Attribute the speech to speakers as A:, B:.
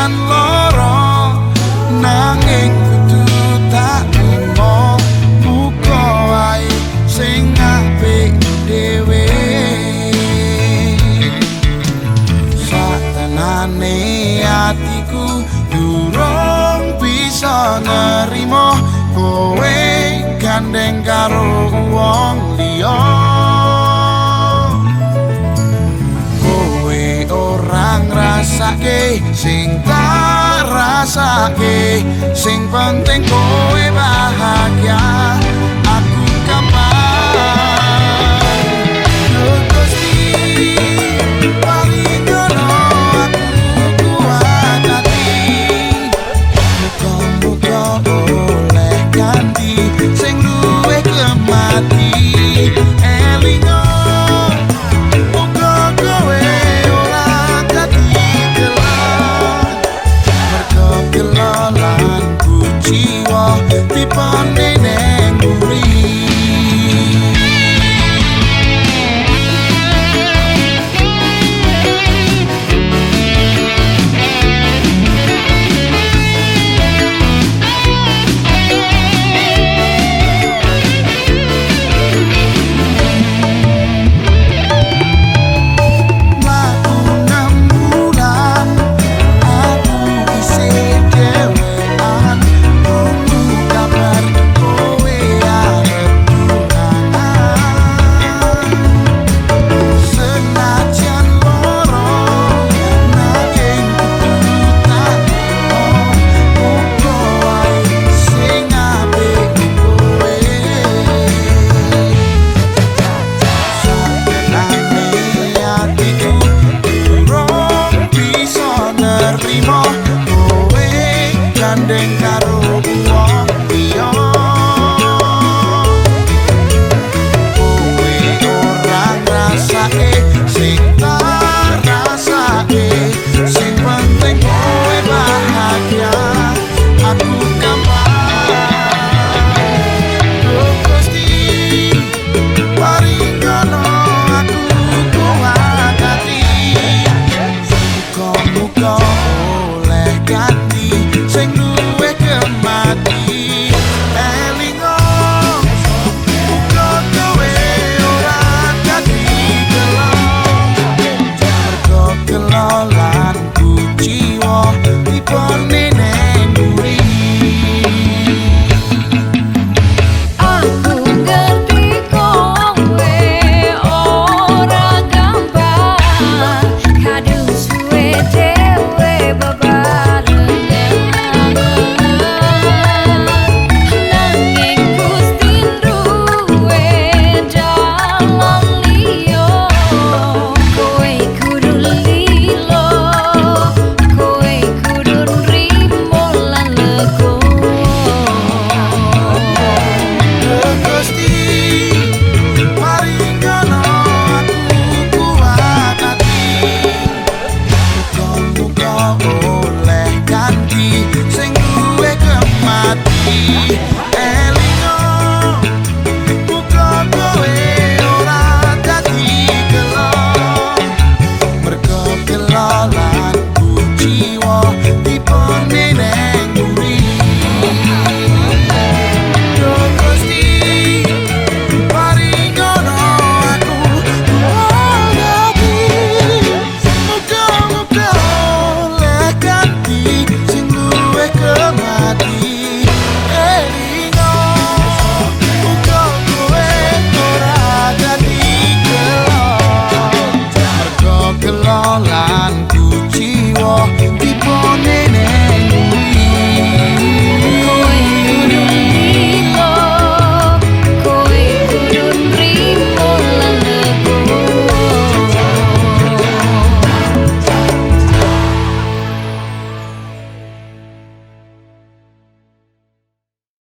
A: kan loro nanging kudu tak ngono muka wae sing apik dhewe. Satenane atiku durung bisa nerimo kowe gandeng karo wong liya. Rasake sing tak rasake sing penting kowe bahagia con él.